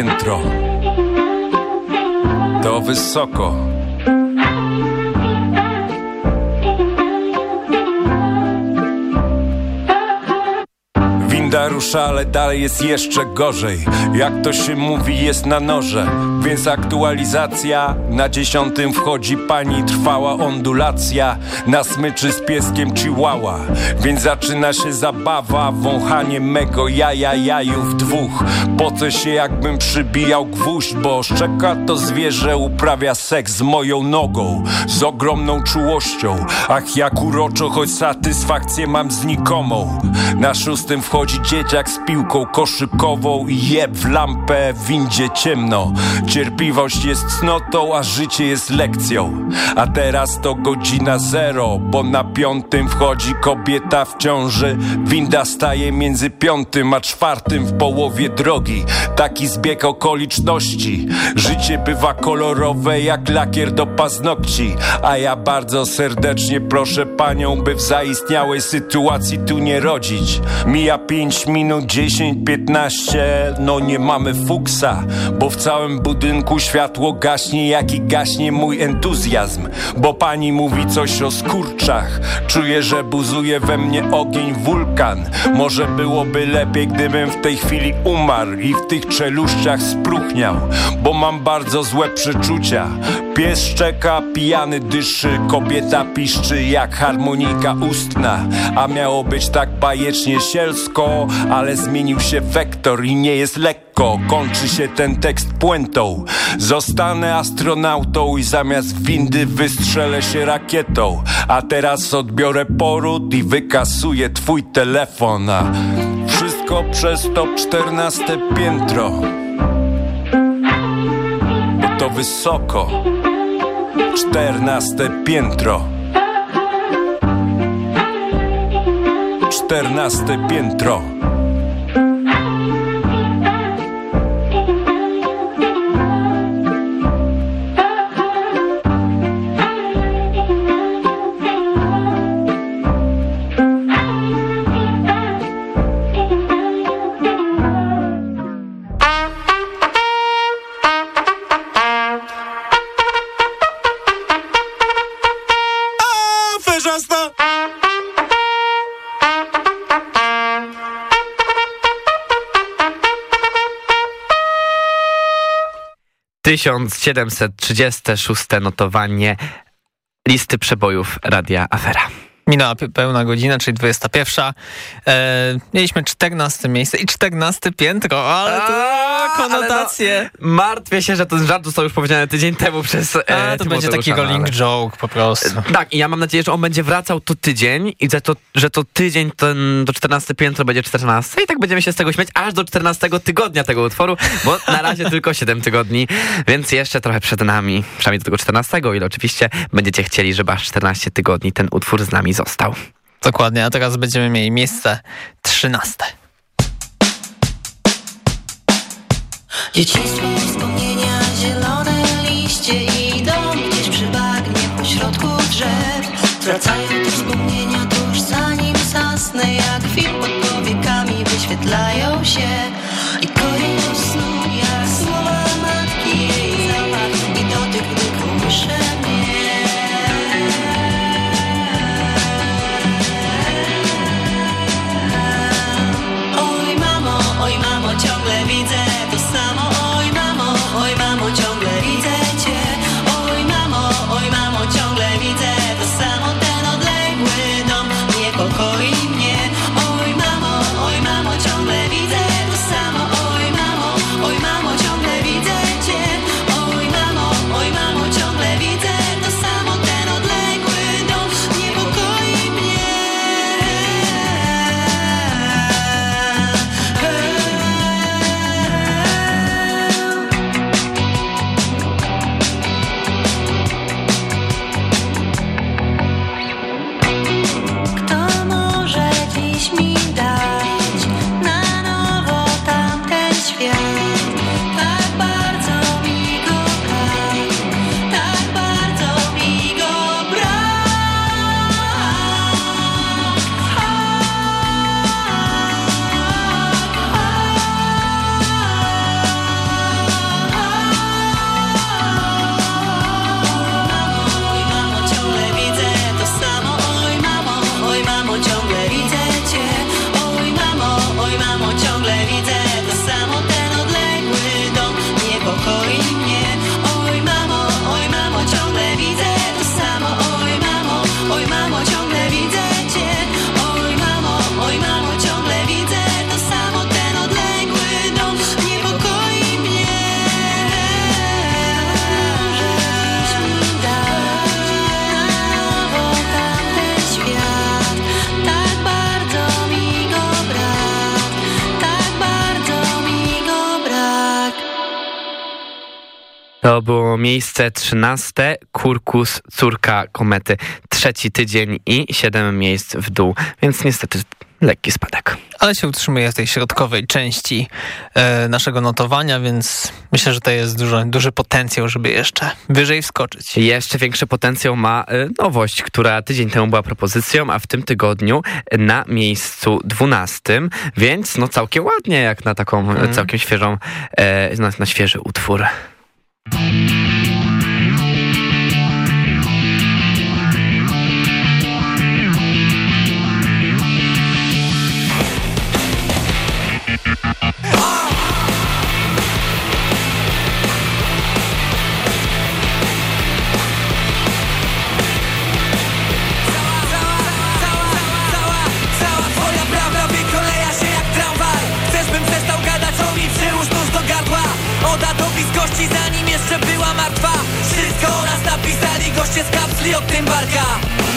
piętro. To wysoko Rusza, ale dalej jest jeszcze gorzej. Jak to się mówi, jest na noże. Więc aktualizacja. Na dziesiątym wchodzi pani Trwała ondulacja. Na smyczy z pieskiem chihuahua. Więc zaczyna się zabawa. Wąchanie mego jaja jajów dwóch. Poce się jakbym przybijał gwóźdź Bo szczeka to zwierzę uprawia seks z moją nogą Z ogromną czułością. Ach jak uroczo, choć satysfakcję mam znikomą. Na szóstym wchodzi dzieciak z piłką koszykową i jeb w lampę w windzie ciemno. Cierpliwość jest cnotą, a życie jest lekcją. A teraz to godzina zero, bo na piątym wchodzi kobieta w ciąży. Winda staje między piątym a czwartym w połowie drogi. Taki zbieg okoliczności. Życie bywa kolorowe jak lakier do paznokci. A ja bardzo serdecznie proszę panią, by w zaistniałej sytuacji tu nie rodzić. Mija pięć 5 minut, 10, 15 No nie mamy fuksa Bo w całym budynku światło gaśnie Jak i gaśnie mój entuzjazm. Bo pani mówi coś o skurczach. Czuję, że buzuje we mnie ogień wulkan. Może byłoby lepiej, gdybym w tej chwili umarł I w tych czeluściach spruchniał. Bo mam bardzo złe przeczucia. Pies szczeka, pijany dyszy. Kobieta piszczy jak harmonika ustna. A miało być tak bajecznie sielsko ale zmienił się wektor i nie jest lekko. Kończy się ten tekst puentą. Zostanę astronautą i zamiast windy wystrzelę się rakietą. A teraz odbiorę poród i wykasuję twój telefon. A wszystko przez to czternaste piętro. Bo to wysoko. Czternaste piętro Czternaste piętro 1736 notowanie listy przebojów Radia Afera. Minęła pełna godzina, czyli 21. E, mieliśmy 14 miejsce i 14 piętro, ale to konotacje. No, martwię się, że ten żart został już powiedziany tydzień temu przez e, A, to będzie taki rolling ale... joke po prostu. E, tak, i ja mam nadzieję, że on będzie wracał to tydzień i że to, że to tydzień ten do 14 piętro będzie 14 i tak będziemy się z tego śmiać aż do 14 tygodnia tego utworu, bo na razie tylko 7 tygodni, więc jeszcze trochę przed nami, przynajmniej do tego 14, o ile oczywiście będziecie chcieli, żeby aż 14 tygodni ten utwór z nami został. Dokładnie, a teraz będziemy mieli miejsce 13. Dzieciństwo, wspomnienia, zielone liście idą gdzieś przy bagnie pośrodku drzew. Wracają te wspomnienia tuż zanim zasnę, jak film pod powiekami wyświetlają się To było miejsce trzynaste, Kurkus, córka komety. Trzeci tydzień i siedem miejsc w dół, więc niestety lekki spadek. Ale się utrzymuje w tej środkowej części e, naszego notowania, więc myślę, że to jest duży, duży potencjał, żeby jeszcze wyżej wskoczyć. Jeszcze większy potencjał ma e, nowość, która tydzień temu była propozycją, a w tym tygodniu na miejscu dwunastym, więc no całkiem ładnie jak na taką mm. całkiem świeżą, e, na, na świeży utwór. Música goście z kapsli od tym barka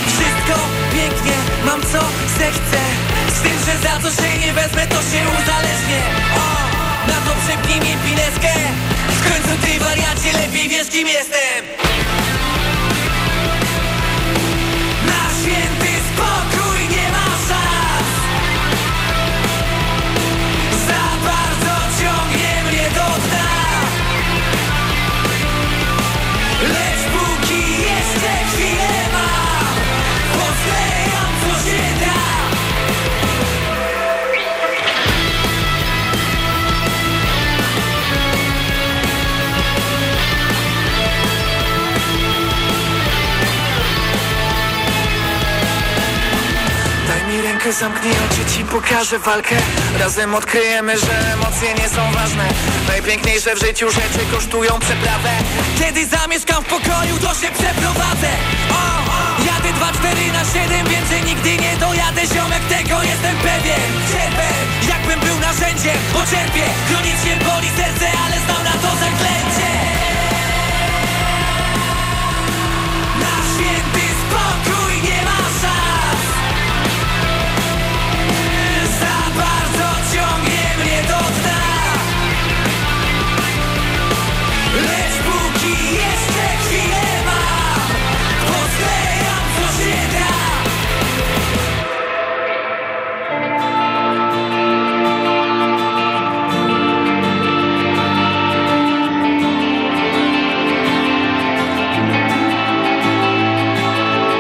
Wszystko pięknie, mam co zechcę. Z tym, że za co się nie wezmę to się uzależnię. O, na to przepnij mi pineskę. W końcu ty wariacie lepiej wiesz kim jestem rękę, zamknij oczy, ci pokażę walkę. Razem odkryjemy, że emocje nie są ważne. Najpiękniejsze w życiu rzeczy kosztują przeprawę. Kiedy zamieszkam w pokoju, to się przeprowadzę. Jadę 2, 4 na 7, wiem, że nigdy nie dojadę. Ziomek, tego jestem pewien. Cierpę, jakbym był narzędziem Bo cierpię, chronicznie boli serce Ale znam na to zaklęcie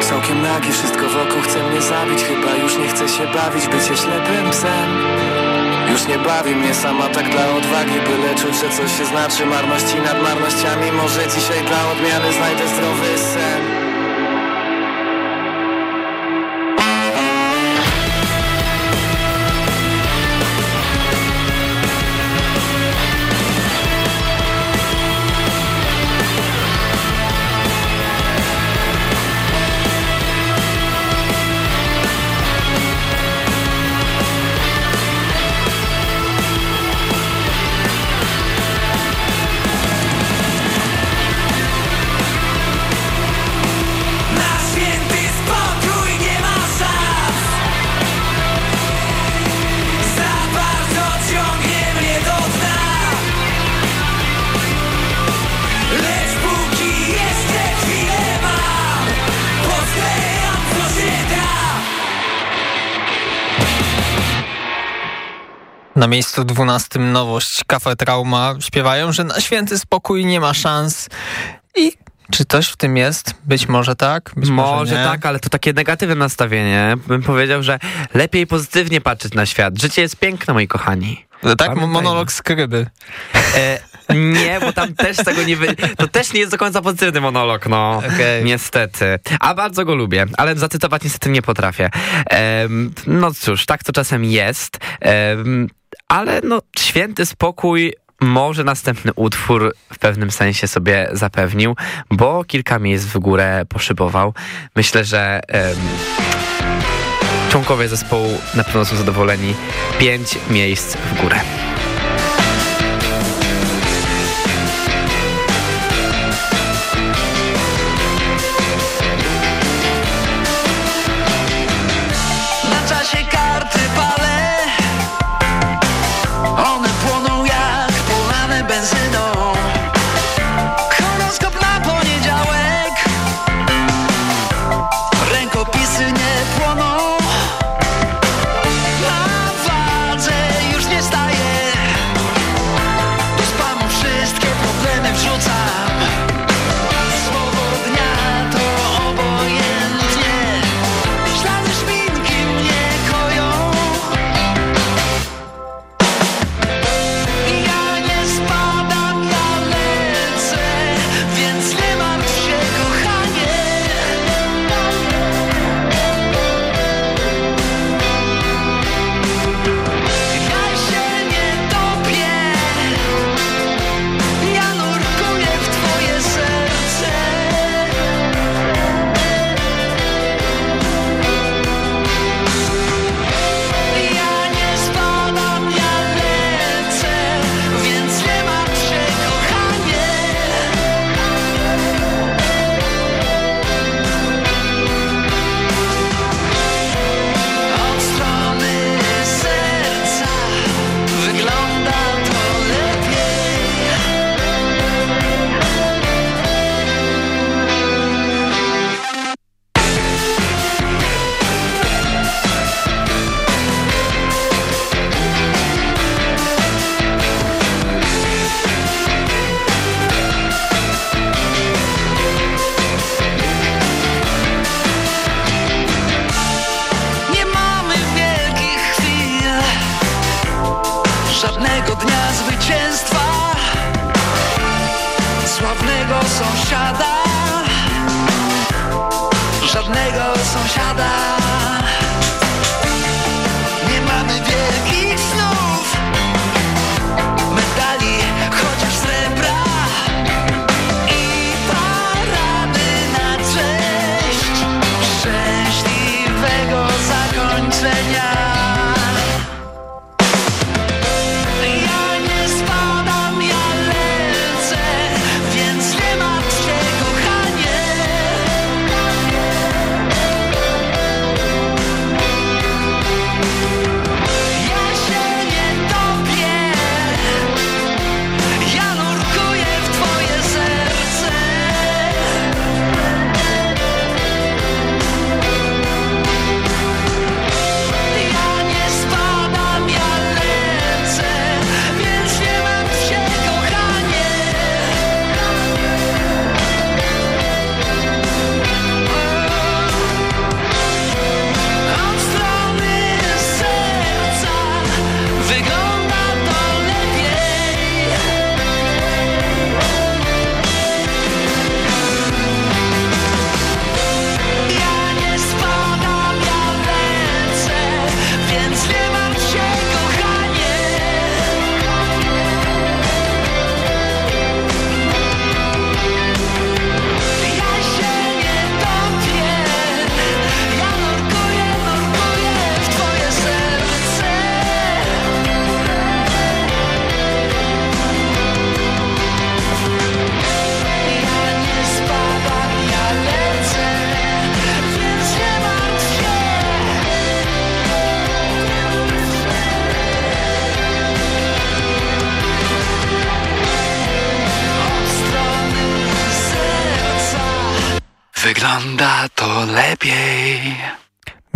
Całkiem nagi, wszystko wokół chce mnie zabić. Chyba już nie chcę się bawić, bycie ślepym psem Już nie bawi mnie sama tak dla odwagi Byle czuć, że coś się znaczy Marności nad marnościami. Może dzisiaj dla odmiany znajdę zdrowy sen Na miejscu dwunastym nowość Kafe Trauma śpiewają, że na święty spokój nie ma szans. I czy coś w tym jest? Być może tak, być może, Może tak, ale to takie negatywne nastawienie. Bym powiedział, że lepiej pozytywnie patrzeć na świat. Życie jest piękne, moi kochani. Tak, Pamiętajmy. monolog skryby. E, nie, bo tam też tego nie wy... To też nie jest do końca pozytywny monolog, no. Okej. Niestety. A bardzo go lubię, ale zacytować niestety nie potrafię. Em, no cóż, tak to czasem jest. Em, ale no, święty spokój może następny utwór w pewnym sensie sobie zapewnił, bo kilka miejsc w górę poszybował. Myślę, że em, członkowie zespołu na pewno są zadowoleni. Pięć miejsc w górę.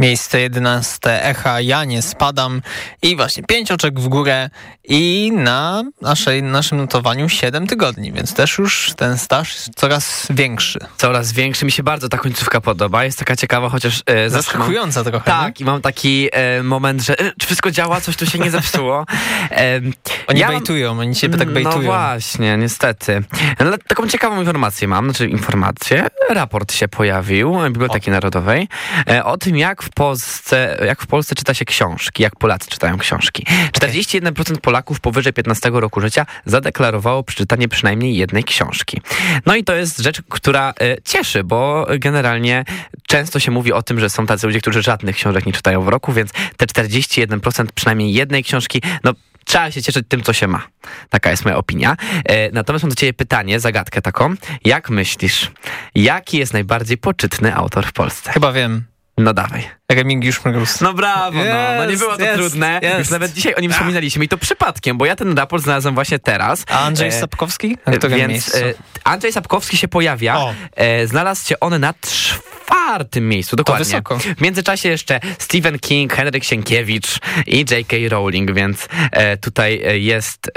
Miejsce 11 Echa, ja nie spadam. I właśnie pięć oczek w górę i na naszej, naszym notowaniu 7 tygodni, więc też już ten staż jest coraz większy. Coraz większy. Mi się bardzo ta końcówka podoba. Jest taka ciekawa, chociaż... E, zawsze mam- Zaskakująca trochę, nie? Tak, i mam taki e, moment, że e, czy wszystko działa, coś tu się nie zepsuło. E, Oni ja mam- bejtują, oni ciebie tak bejtują. No właśnie, niestety. Ale taką ciekawą informację mam, znaczy informację. Raport się pojawił w Biblioteki Narodowej e, o tym, jak w Polsce, jak w Polsce czyta się książki, jak Polacy czytają książki. 41% Polaków powyżej 15 roku życia zadeklarowało przeczytanie przynajmniej jednej książki. No i to jest rzecz, która e, cieszy, bo generalnie często się mówi o tym, że są tacy ludzie, którzy żadnych książek nie czytają w roku, więc te 41% przynajmniej jednej książki, no trzeba się cieszyć tym, co się ma. Taka jest moja opinia. E, natomiast mam do ciebie pytanie, zagadkę taką. Jak myślisz, jaki jest najbardziej poczytny autor w Polsce? Chyba wiem. No dawaj. Remigiusz Mróz. No brawo, no. no nie było to trudne. Już nawet dzisiaj o nim wspominaliśmy i to przypadkiem, bo ja ten raport znalazłem właśnie teraz. A Andrzej E, Sapkowski? Na którym Więc miejscu? e, Andrzej Sapkowski się pojawia. O. E, znalazł się on na czwartym miejscu, dokładnie. wysoko. W międzyczasie jeszcze Stephen King, Henryk Sienkiewicz i J.K. Rowling, więc e, tutaj e, jest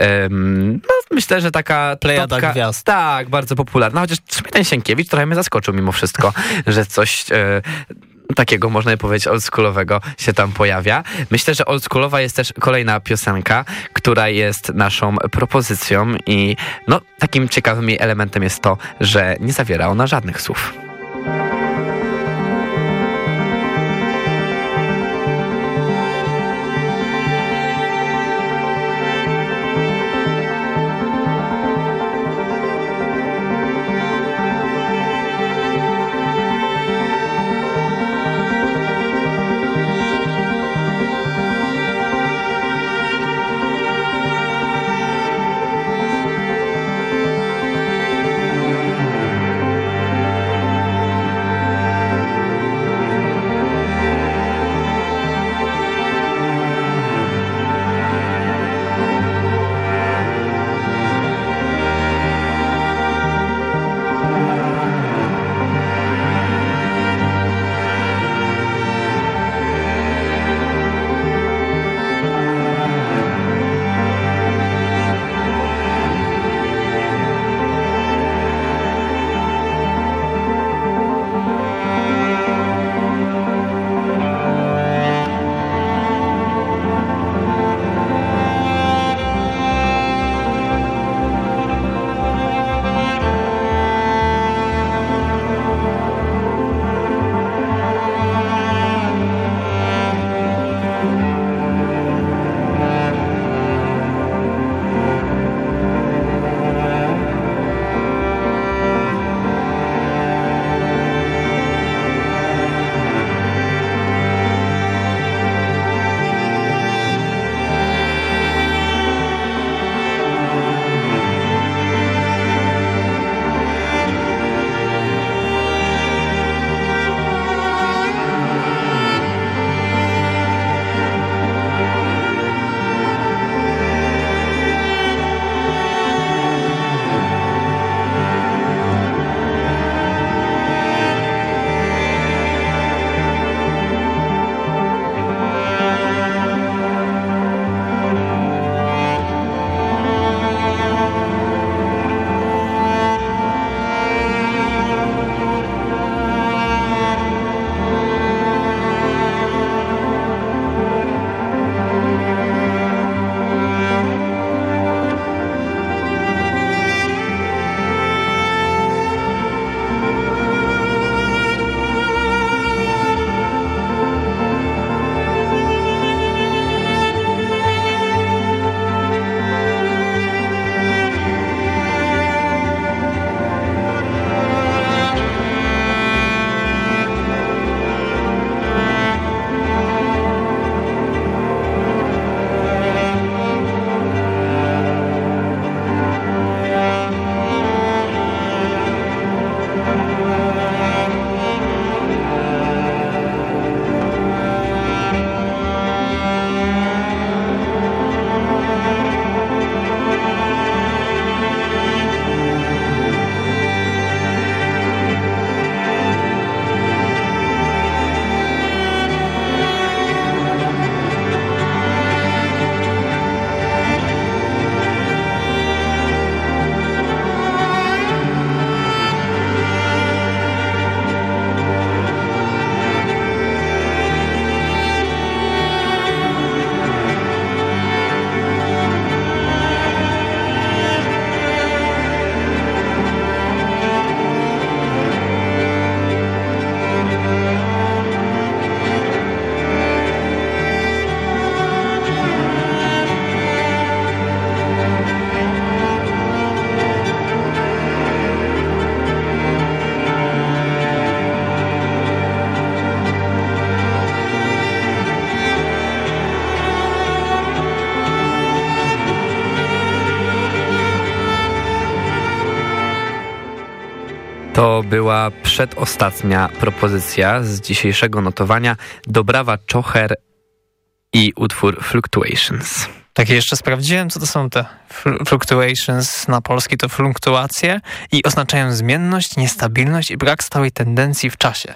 no, myślę, że taka Plejada topka, gwiazd. Tak, bardzo popularna, chociaż ten Sienkiewicz trochę mnie zaskoczył mimo wszystko, że coś... Takiego, można powiedzieć, oldschoolowego się tam pojawia. Myślę, że oldschoolowa jest też kolejna piosenka, która jest naszą propozycją i no, takim ciekawym elementem jest to, że nie zawiera ona żadnych słów. To była przedostatnia propozycja z dzisiejszego notowania Dobrawa Czocher i utwór Fluctuations. Tak, jeszcze sprawdziłem, co to są te fluctuations na polski, to fluktuacje i oznaczają zmienność, niestabilność i brak stałej tendencji w czasie.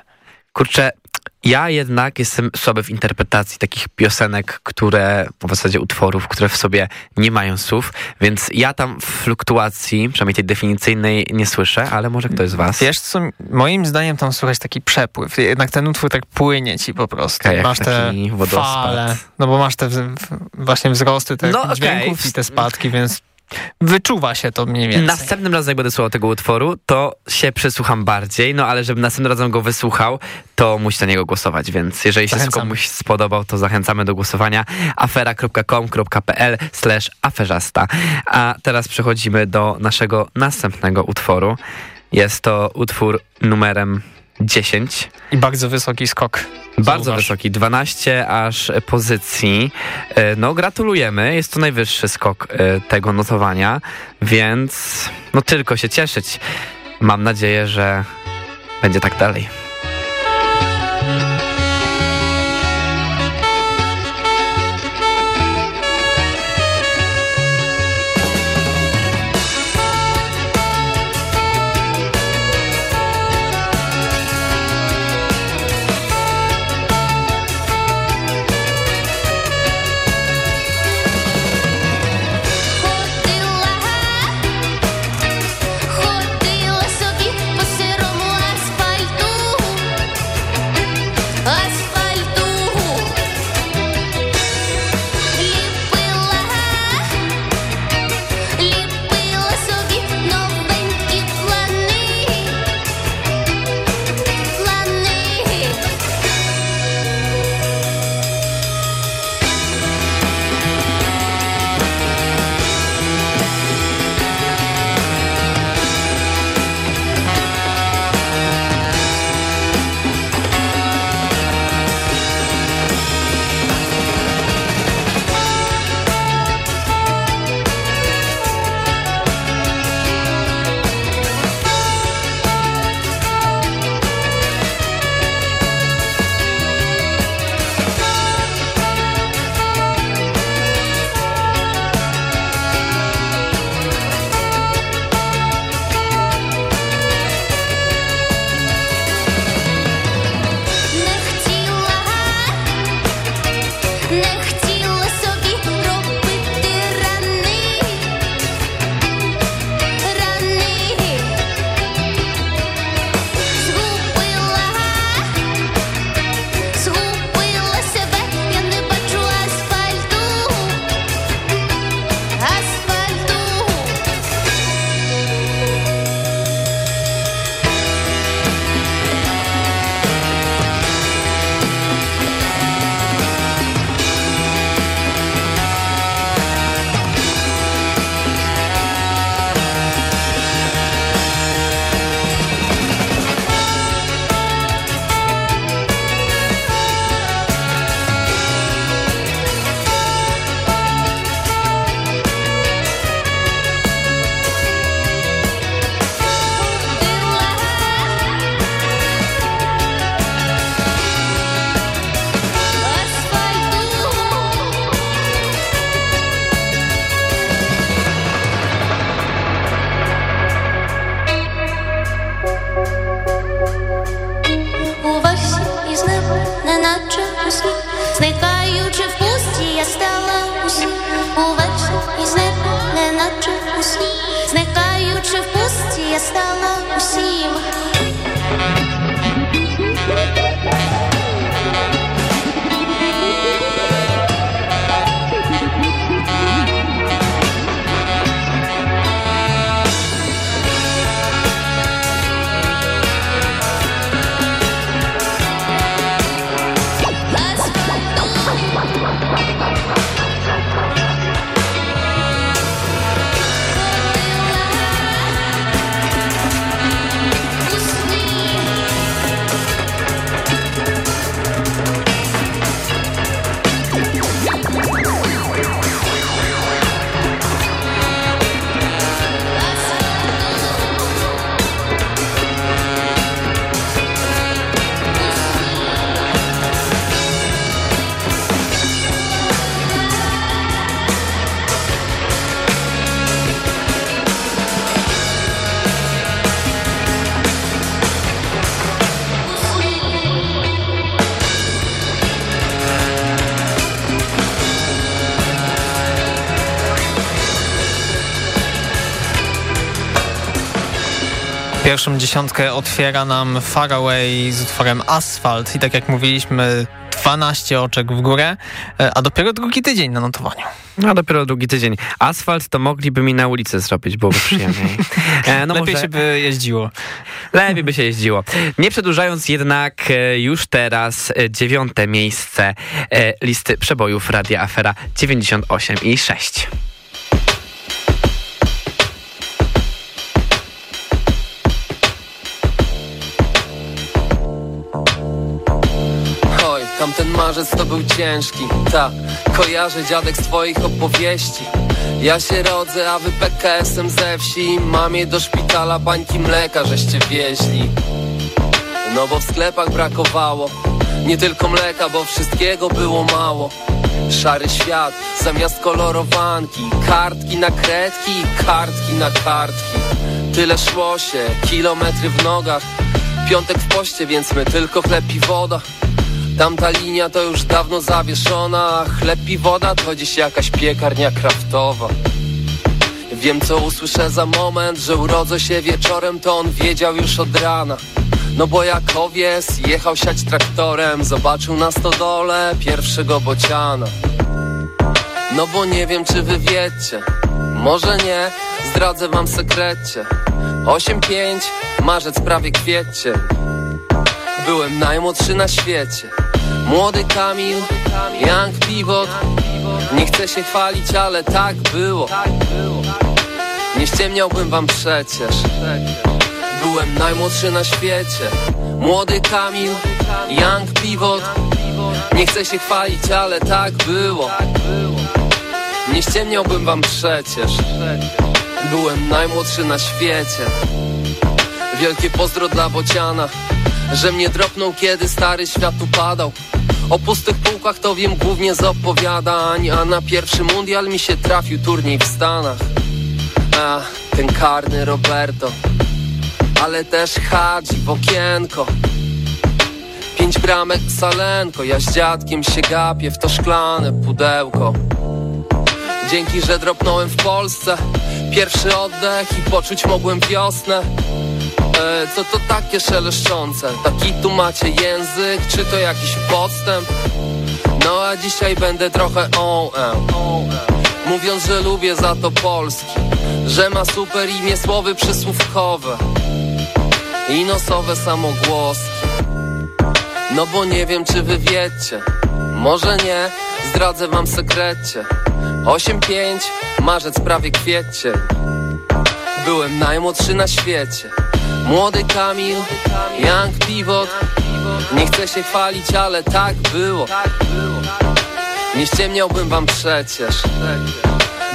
Kurczę, ja jednak jestem słaby w interpretacji takich piosenek, które, w zasadzie utworów, które w sobie nie mają słów, więc ja tam fluktuacji, przynajmniej tej definicyjnej, nie słyszę, ale może ktoś z was. Wiesz co, moim zdaniem tam słychać taki przepływ. Jednak ten utwór tak płynie ci po prostu. Okay, masz te fale, no bo masz te właśnie wzrosty tych no, dźwięków okay. i te spadki, więc Wyczuwa się to mniej więcej. Następnym razem, jak będę słuchał tego utworu, to się przysłucham bardziej, no ale żeby następnym razem go wysłuchał, to musi na niego głosować, więc jeżeli się komuś spodobał, to zachęcamy do głosowania afera.com.pl slash aferzasta. A teraz przechodzimy do naszego następnego utworu. Jest to utwór numerem 10. I bardzo wysoki skok. Bardzo Zauważ. wysoki, 12 aż pozycji. E, no gratulujemy, jest to najwyższy skok e, tego notowania, więc no tylko się cieszyć. Mam nadzieję, że będzie tak dalej. Pierwszą dziesiątkę otwiera nam Faraway z utworem Asfalt i tak jak mówiliśmy 12 oczek w górę, e, a dopiero drugi tydzień na notowaniu. No dopiero drugi tydzień. Asfalt to mogliby mi na ulicy zrobić, byłoby przyjemniej. E, no Lepiej może... się by jeździło. Lepiej by się jeździło. Nie przedłużając jednak e, już teraz dziewiąte miejsce listy przebojów Radia Afera 98 i 6. Tamten marzec to był ciężki, tak Kojarzę dziadek z twoich opowieści. Ja się rodzę, a wy PKS-em ze wsi. Mamie do szpitala bańki mleka żeście wieźli. No bo w sklepach brakowało Nie tylko mleka, bo wszystkiego było mało. Szary świat, zamiast kolorowanki Kartki na kredki, kartki na kartki. Tyle szło się, kilometry w nogach. Piątek w poście, więc my tylko chleb i woda Tamta linia to już dawno zawieszona. Chleb i woda to dziś jakaś piekarnia kraftowa. Wiem co usłyszę za moment Że urodzę się wieczorem To on wiedział już od rana. No bo jak owies jechał siać traktorem Zobaczył na stodole pierwszego bociana. No bo nie wiem czy wy wiecie Może nie, zdradzę wam sekrecie. 8-5, marzec prawie kwiecie Byłem najmłodszy na świecie Młody Kamil, Young Pivot. Nie chcę się chwalić, ale tak było. Nie ściemniałbym wam przecież. Byłem najmłodszy na świecie. Młody Kamil, Young Pivot. Nie chcę się chwalić, ale tak było. Nie ściemniałbym wam przecież. Byłem najmłodszy na świecie. Wielkie pozdro dla Bociana Że mnie dropnął kiedy stary świat upadał. O pustych półkach to wiem głównie z opowiadań A na pierwszy mundial mi się trafił turniej w Stanach. A, ten karny Roberto Ale też Hadzi w okienko. Pięć bramek salenko Ja z dziadkiem się gapię w to szklane pudełko. Dzięki, że dropnąłem w Polsce Pierwszy oddech i poczuć mogłem wiosnę e, Co to takie szeleszczące? Taki tu macie język, czy to jakiś podstęp? No a dzisiaj będę trochę on Mówiąc, że lubię za to Polski Że ma super imię, słowy przysłówkowe I nosowe samogłoski. No bo nie wiem, czy wy wiecie Może nie, zdradzę wam sekrecie. 8-5, marzec prawie kwiecie Byłem najmłodszy na świecie Młody Kamil, Young Pivot. Nie chcę się chwalić, ale tak było. Nie ściemniałbym wam przecież.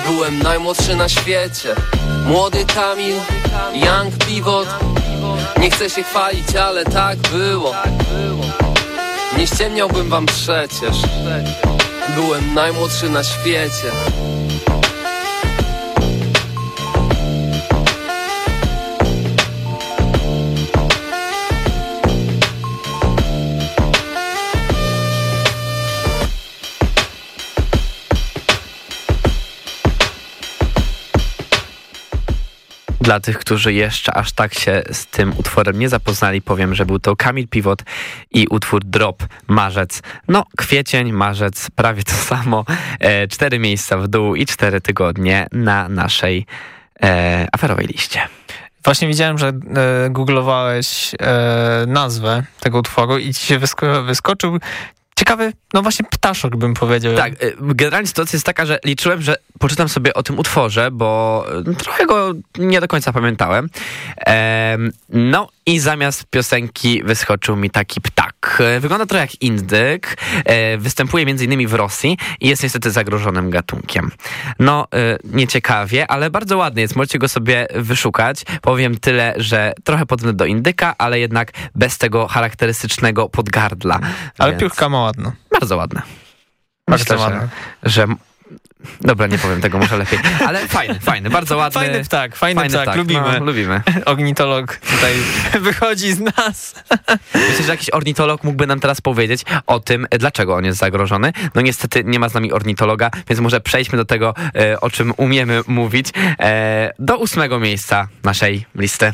Byłem najmłodszy na świecie. Młody Kamil, Young Pivot. Nie chcę się chwalić, ale tak było. Nie ściemniałbym wam przecież. Byłem najmłodszy na świecie Dla tych, którzy jeszcze aż tak się z tym utworem nie zapoznali, powiem, że był to Kamil Pivot i utwór Drop Marzec. No, kwiecień, marzec, prawie to samo. E, cztery miejsca w dół i cztery tygodnie na naszej e, aferowej liście. Właśnie widziałem, że e, googlowałeś e, nazwę tego utworu i ci się wysko wyskoczył ciekawy, no właśnie ptaszok bym powiedział. Tak, y, generalnie sytuacja jest taka, że liczyłem, że poczytam sobie o tym utworze, bo y, trochę go nie do końca pamiętałem. no i zamiast piosenki wyskoczył mi taki ptak. Wygląda trochę jak indyk, e, występuje między innymi w Rosji i jest niestety zagrożonym gatunkiem. No, e, nieciekawie, ale bardzo ładny jest, możecie go sobie wyszukać. Powiem tyle, że trochę podobny do indyka, ale jednak bez tego charakterystycznego podgardla. Ale Więc... piórka ma no. Bardzo ładne. Bardzo Myślę, ładna. Że, że Dobra, nie powiem tego, może lepiej. Ale fajny, fajny, bardzo ładny. Fajny ptak, fajny, fajny ptak, ptak. lubimy. No, lubimy. Ornitolog tutaj wychodzi z nas. Myślę, że jakiś ornitolog mógłby nam teraz powiedzieć o tym, dlaczego on jest zagrożony. No niestety nie ma z nami ornitologa, więc może przejdźmy do tego, e, o czym umiemy mówić. E, do ósmego miejsca naszej listy.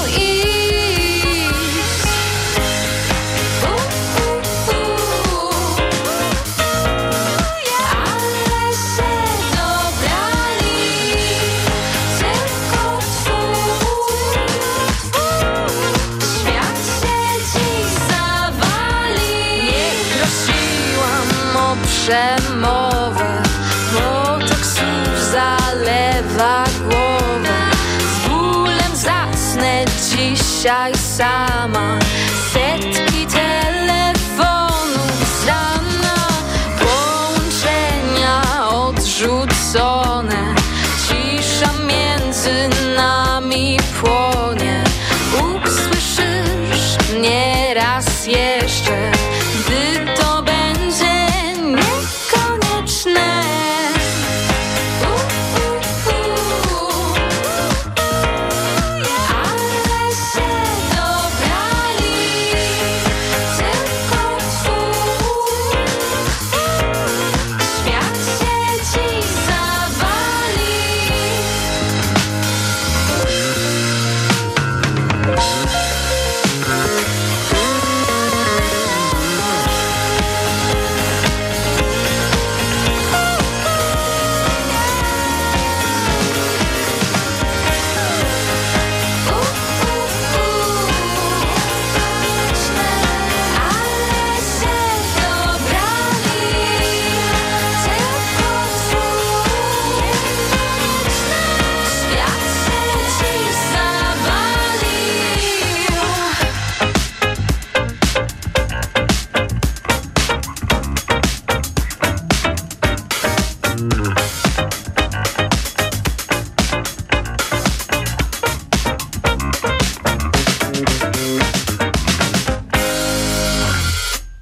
j'aime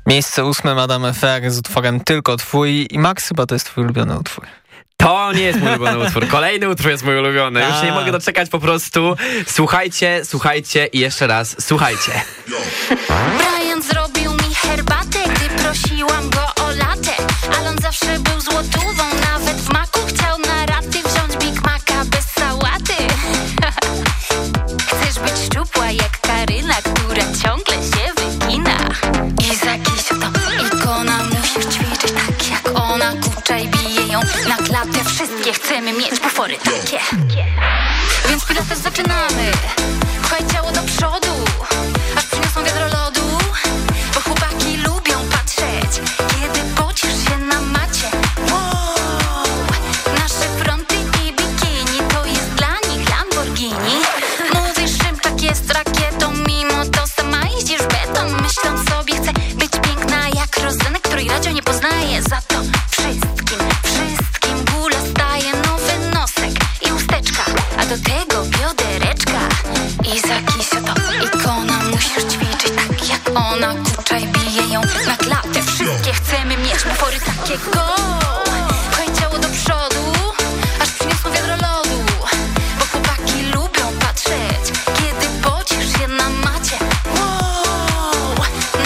Miejsce ósme Madame FR z utworem Tylko Twój i Max chyba to jest twój ulubiony utwór. To nie jest mój ulubiony utwór. Kolejny utwór jest mój ulubiony. Już nie mogę doczekać po prostu. Słuchajcie, słuchajcie i jeszcze raz słuchajcie. Brian zrobił mi herbatę, gdy prosiłam go o latę. Ale on zawsze był złotówą, nawet na klatę, wszystkie chcemy mieć bufory. Takie. Więc pilates zaczynamy, pchaj ciało do ona. Kurczaj, bije ją na klatę, wszystkie chcemy mieć bufory takie go. Pchaj ciało do przodu, aż przyniosą wiadro lodu. Bo chłopaki lubią patrzeć, kiedy pocisz się na macie. Wow!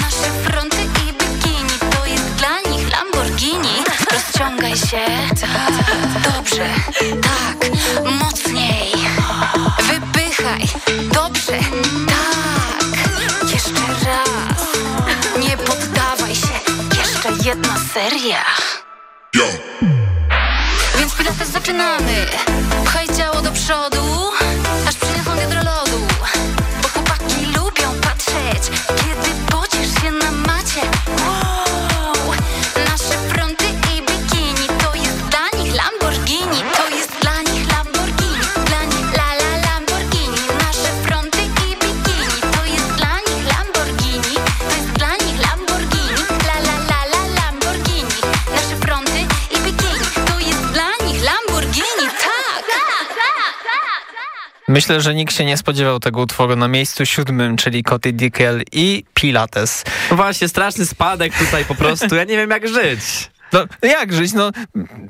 Nasze fronty i bikini to jest dla nich Lamborghini. Rozciągaj się, dobrze, tak, mocniej. Wypychaj, dobrze, seria. Myślę, że nikt się nie spodziewał tego utworu na miejscu siódmym, czyli Koty Dickel i Pilates. No właśnie, straszny spadek tutaj po prostu. Ja nie wiem jak żyć. No jak żyć? No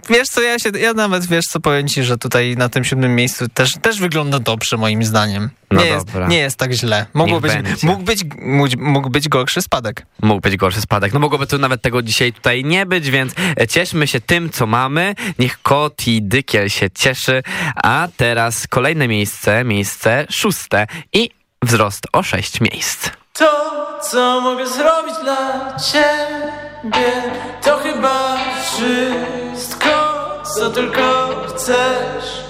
wiesz co, ja się, ja nawet wiesz co powiem ci, że tutaj na tym siódmym miejscu też, też wygląda dobrze moim zdaniem. No nie, jest, dobra. nie jest tak źle. Mogło być, mógł, być, mógł, mógł być gorszy spadek. Mógł być gorszy spadek. No mogłoby tu nawet tego dzisiaj tutaj nie być, więc e, cieszmy się tym, co mamy. Niech kot i dykiel się cieszy. A teraz kolejne miejsce, miejsce szóste i wzrost o sześć miejsc. To, co mogę zrobić dla ciebie, to chyba wszystko, co tylko chcesz.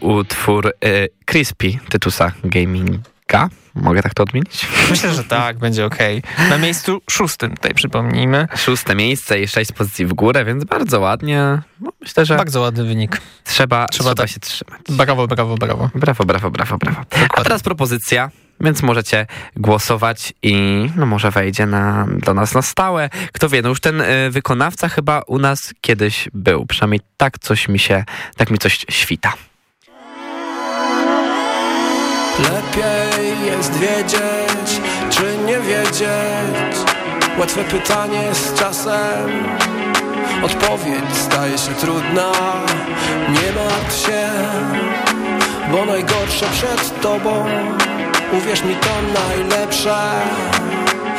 Utwór e, Crispy Tytusa Gaminga. Mogę tak to odmienić? Myślę, że tak, będzie okej. Na miejscu szóstym tutaj przypomnijmy. Szóste miejsce i sześć pozycji w górę, więc bardzo ładnie. No, myślę, że Bardzo ładny wynik. trzeba, trzeba, tak. się trzymać. Brawo, brawo, brawo. Brawo, brawo, brawo, brawo. A teraz propozycja, więc możecie głosować i no może wejdzie na, do nas na stałe. Kto wie, no już ten y, wykonawca chyba u nas kiedyś był. Przynajmniej tak coś mi się, tak mi coś świta. Lepiej jest wiedzieć, czy nie wiedzieć. Łatwe pytanie z czasem. Odpowiedź staje się trudna. Nie martw się, bo najgorsze przed tobą. Uwierz mi to najlepsze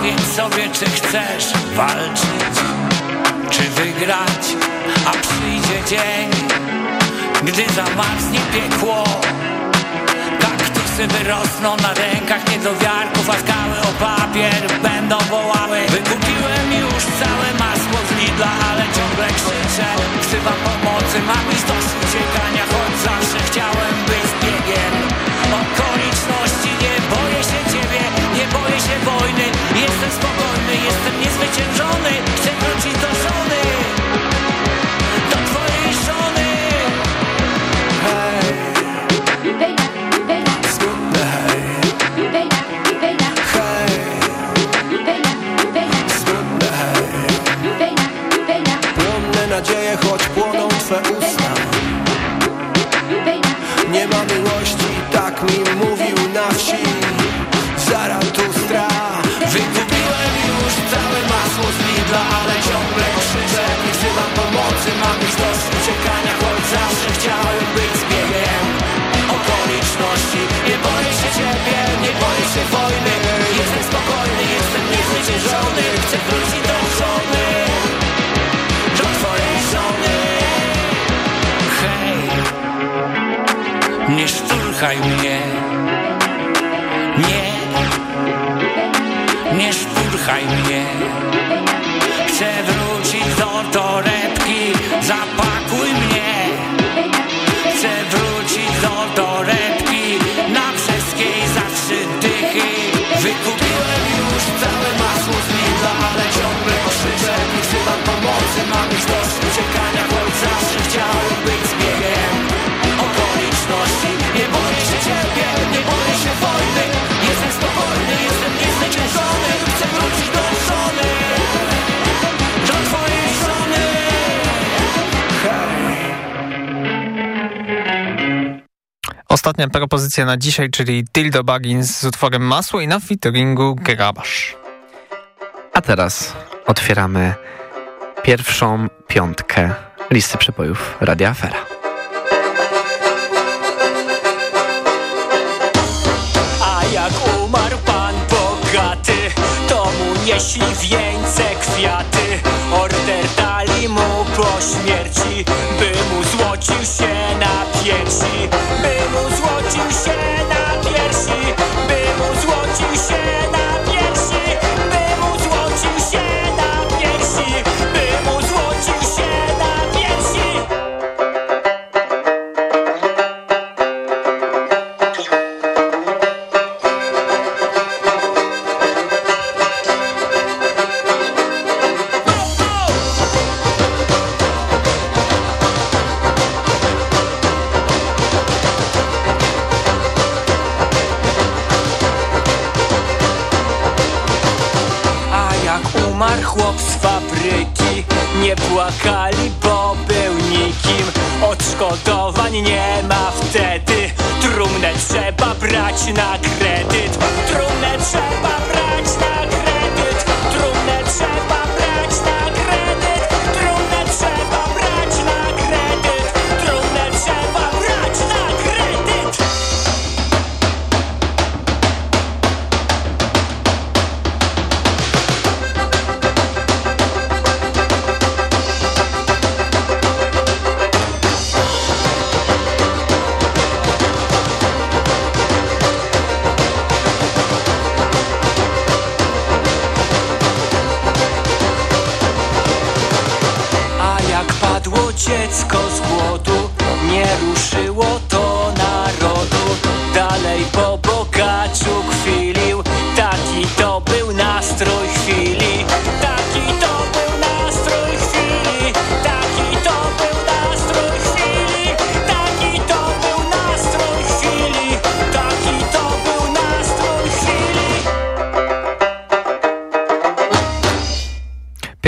Odpowiedz sobie, czy chcesz walczyć, czy wygrać A przyjdzie dzień, gdy zamarznie piekło. Kaktusy wyrosną na rękach niedowiarków A skały o papier będą wołały. Wykupiłem już całe masło z Lidla, ale ciągle krzyczę. Wzywam pomocy, mam już dość uciekania Choć zawsze chciałem być biegiem. Okoliczności, nie boję się ciebie Nie boję się wojny jestem niezwyciężony Chcę wrócić do żony Ostatnia propozycja na dzisiaj, czyli Dildo Baggins z utworem Masło i na featuringu Grabasz. A teraz otwieramy pierwszą piątkę listy przepojów Radia Afera. A jak umarł pan bogaty, to mu nieśli wieńce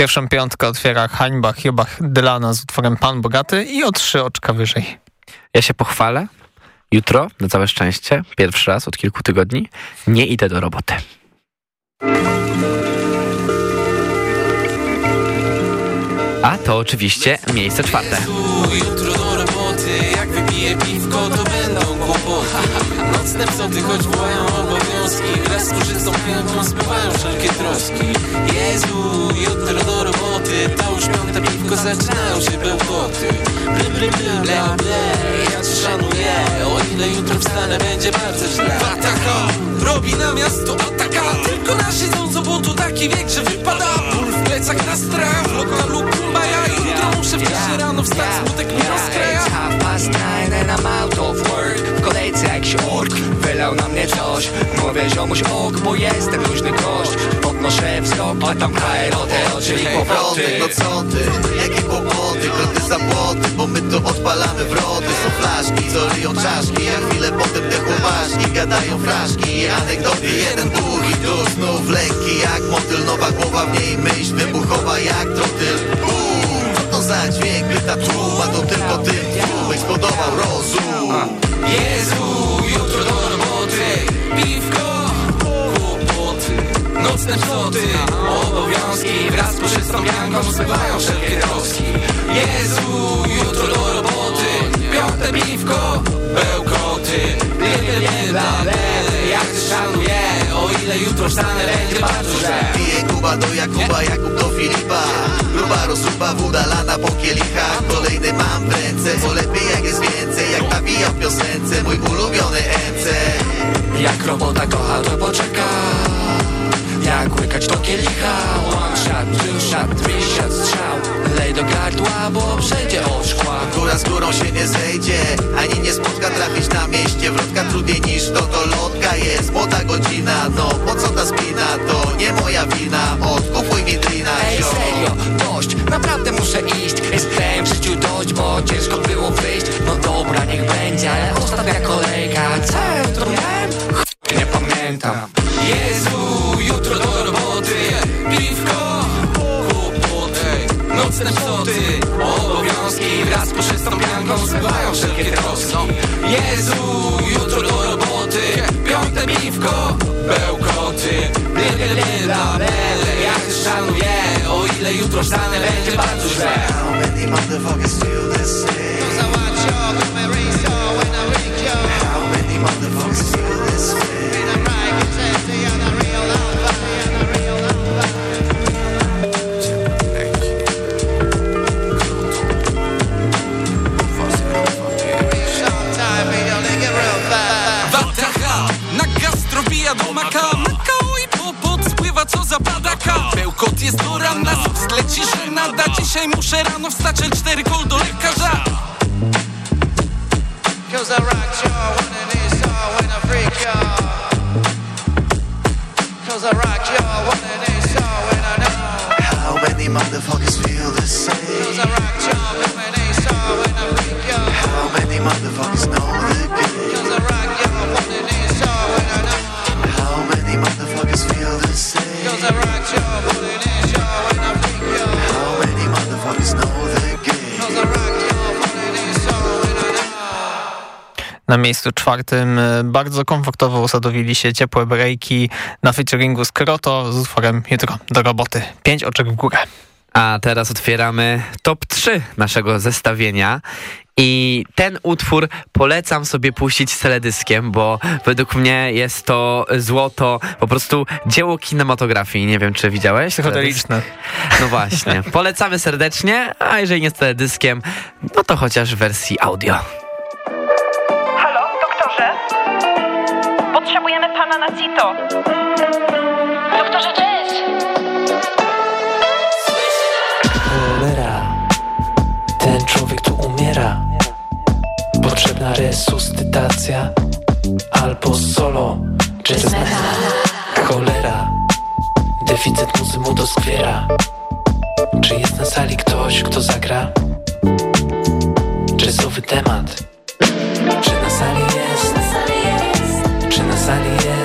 Pierwszą piątkę otwiera hańba chyba Dylana z utworem Pan Bogaty i o trzy oczka wyżej. Ja się pochwalę. Jutro, na całe szczęście, pierwszy raz od kilku tygodni, nie idę do roboty. A to oczywiście miejsce czwarte. Jutro do roboty, jak wypiję piwko, to będą Nocne psoty, choć wołają obowiązki Wraz z pożyczną piątą zbywają wszelkie troski. Jezu, jutro do roboty, to już piąte piwko, zaczynają się bełkoty. Bly, bly, bly, ble, ble, ja cię szanuję. O ile jutro wstanę, będzie bardzo źle. Wataha, robi na miasto ataka. Tylko na siedząco, bo tu taki wiek, że wypada. Ból w plecach na strach, lokal lub kumbaya. Jutro muszę wcześniej rano wstać, smutek mi rozkraja. Half past nine and I'm out of work. W jakiś ork wylał na mnie coś. Mówię ziomuś ok, bo jestem luźny gość. Podnoszę wzrok, a tam KROT, czyli powroty. No co ty, jakie kłopoty, kroty za płoty Bo my tu odpalamy wrody Są flaszki, co ryją czaszki A chwilę potem te chłopaszki gadają fraszki. Anegdoty, jeden buch i tu znów lekki Jak motyl, nowa głowa, w niej myśl wybuchowa jak trotyl. Bum, co to za dźwięk, pyta tłum A to tylko tym tłum eksplodował rozum Jezu, jutro do roboty. Piwko, kłopoty Nocne psoty, obowiązki Wraz z puszystą pianką zbywają wszelkie troski. Jezu, jutro do roboty Piąte piwko, bełkoty blie, bla, ble, Jak szanuję, o ile jutro wstanę będzie bardzo źle. Pije Kuba do Jakuba, Jakub do Filipa. Gruba rozruba, woda lata po kielichach. Kolejny mam w ręce, bo lepiej jak jest więcej. Jak nawija w piosence, mój ulubiony MC Jak robota kocha, to poczeka. Jak łykać to kielicha. One shot, two shot, three shot, strzał Lej do gardła, bo przejdzie od szkła. Góra z górą się nie zejdzie Ani nie spotka. Trafić na mieście Wrotka trudniej niż to, to lotka jest Młoda godzina, no po co ta spina? To nie moja wina, odkupuj mi drina Ej, zio. serio, dość, naprawdę muszę iść. Jest w życiu dość, bo ciężko było wyjść. No dobra, niech będzie, ale ostatnia kolejka. Co jutro miałem? Ch- Nie pamiętam. Jezu, jutro do roboty. Piwko, Nocne psoty, obowiązki Wraz z puszystą pianką zbywają wszelkie troski Jezu, jutro do roboty. Piąte piwko, bełkoty. Blie, blie, blie, bla, ble, Jak szanuję, o ile jutro wstanę będzie bardzo źle. How many motherfuckers feel the same? How many motherfuckers feel this way? Dzisiaj muszę rano wstać, L4 kol do lekarza Cause I rock y'all when it is all when I freak y'all. Cause I rock y'all when it is all when I know. How many motherfuckers feel the Cause I same? rock y'all when it is all when I freak y'all. How many motherfuckers Na miejscu czwartym e, bardzo komfortowo usadowili się ciepłe breaki na featuringu Skroto z utworem Jutro do roboty. Pięć oczek w górę. A teraz otwieramy top 3 naszego zestawienia. I ten utwór polecam sobie puścić z teledyskiem, bo według mnie jest to złoto, po prostu dzieło kinematografii. Nie wiem, czy widziałeś? Psychodeliczne. No właśnie. Polecamy serdecznie, a jeżeli nie z teledyskiem, no to chociaż w wersji audio. Na CITO. Doktorze, cześć! Cholera, ten człowiek tu umiera. Potrzebna resuscytacja albo solo jazzmana. Cholera, deficyt muzy mu doskwiera. Czy jest na sali ktoś, kto zagra? Jazzowy temat. Czy na sali jest? Czy na sali jest?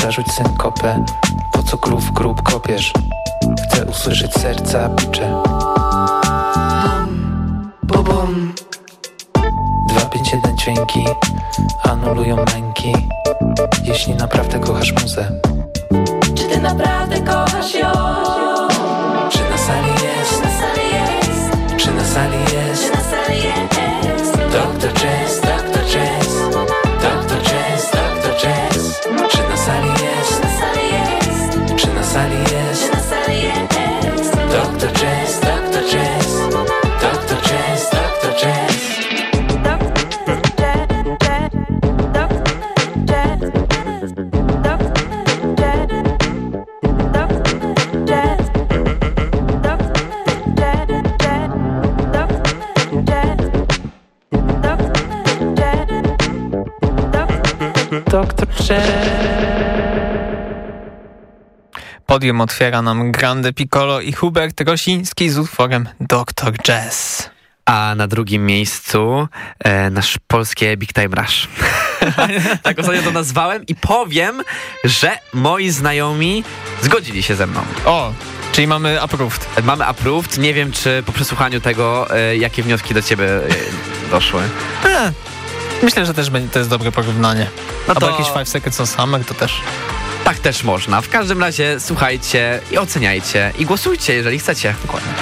Zarzuć synkopę, po co grób grób kopiesz? Chcę usłyszeć serca bicze. Dźwięki anulują męki. Jeśli naprawdę kochasz muzę, Czy ty naprawdę kochasz ją? czy na sali jest? Czy na sali jest? Doktor Doktor Podium otwiera nam Grande Piccolo i Hubert Rosiński z utworem Doktor Jazz. A na drugim miejscu e, nasz polskie Big Time Rush. tak ostatnio to nazwałem i powiem, że moi znajomi zgodzili się ze mną. O, czyli mamy approved. Mamy approved. Nie wiem, czy po przesłuchaniu tego, e, jakie wnioski do ciebie e, doszły. E, myślę, że też to jest dobre porównanie. No Albo to- jakieś 5 Seconds on Summer to też. Tak też można. W każdym razie słuchajcie i oceniajcie i głosujcie, jeżeli chcecie. Dokładnie.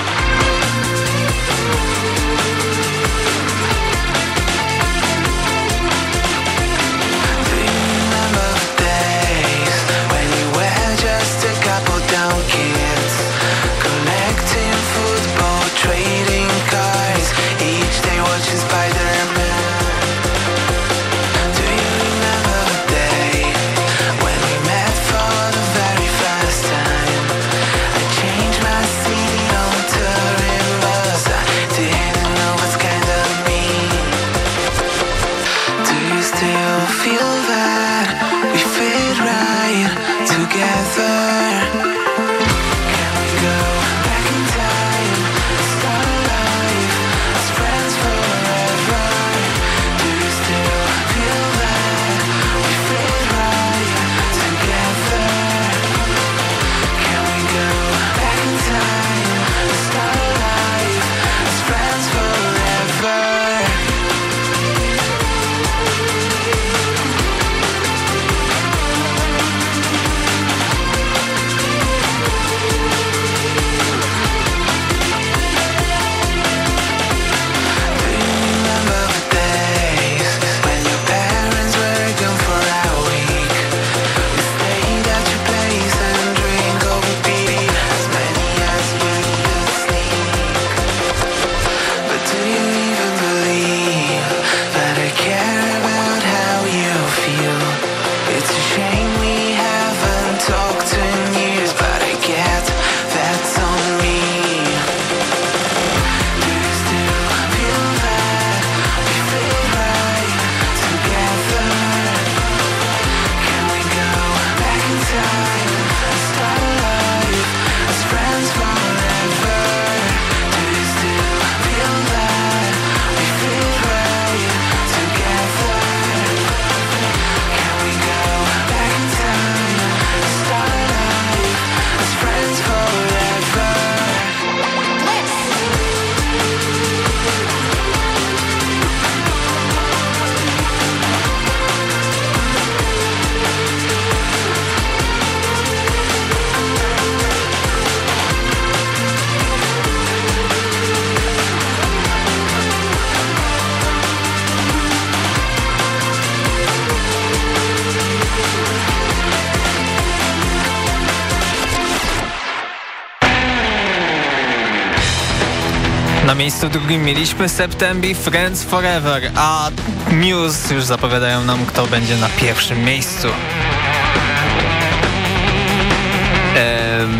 Na miejscu drugim mieliśmy September Friends Forever, a Muse już zapowiadają nam, kto będzie na pierwszym miejscu.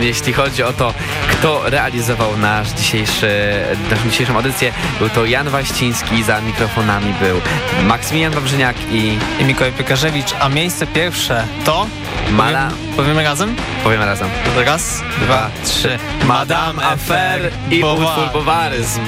Jeśli chodzi o to, kto realizował nasz dzisiejszy, naszą dzisiejszą audycję, był to Jan Waściński, za mikrofonami był Maksymilian Wawrzyniak i, I Mikołaj Piekarzewicz, a miejsce pierwsze to... Mala- Powiem, powiemy razem? Powiemy razem, raz, dwa, trzy. Madame Affair i Bowar. utwór Bowaryzm.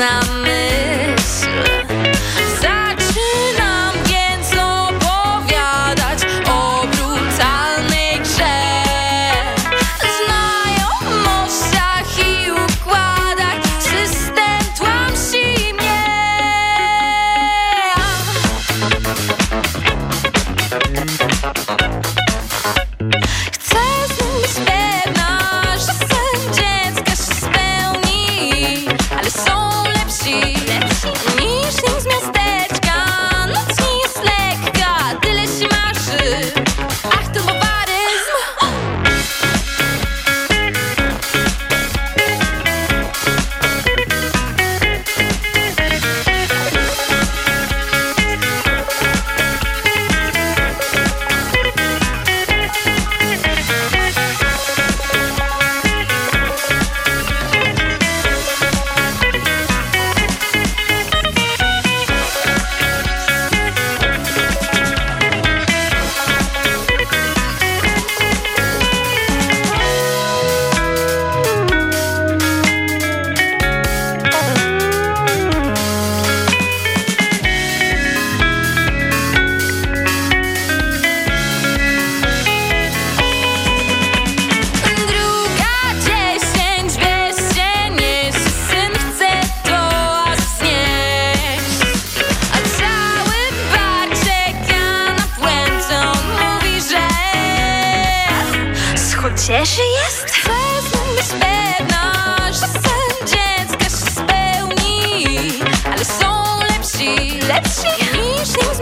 нам. Schodzieszy jest? Że sen dziecka się spełni Ale są lepsi, lepsi niż nim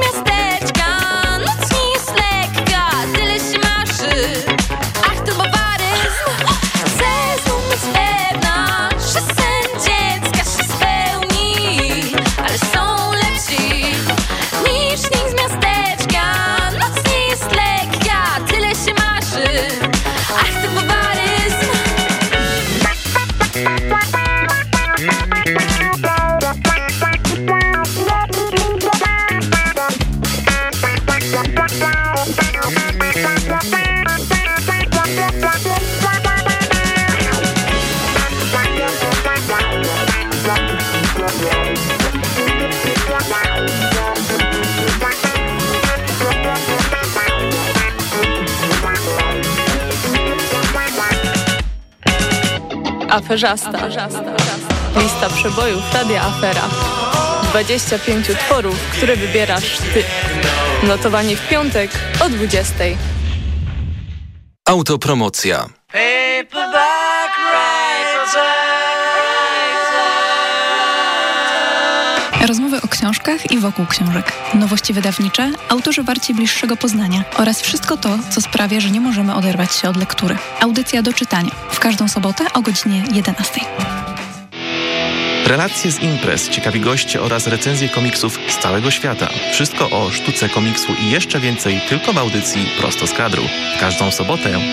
Aferzasta. Lista przebojów Radia Afera. 25 utworów, które wybierasz ty. Notowanie w piątek o 20. Autopromocja. Paperback Rozmowy o książkach i wokół książek. Nowości wydawnicze, autorzy warci bliższego poznania oraz wszystko to, co sprawia, że nie możemy oderwać się od lektury. Audycja do czytania. W każdą sobotę o godzinie 11. Relacje z imprez, ciekawi goście oraz recenzje komiksów z całego świata. Wszystko o sztuce komiksu i jeszcze więcej tylko w audycji Prosto z kadru. W każdą sobotę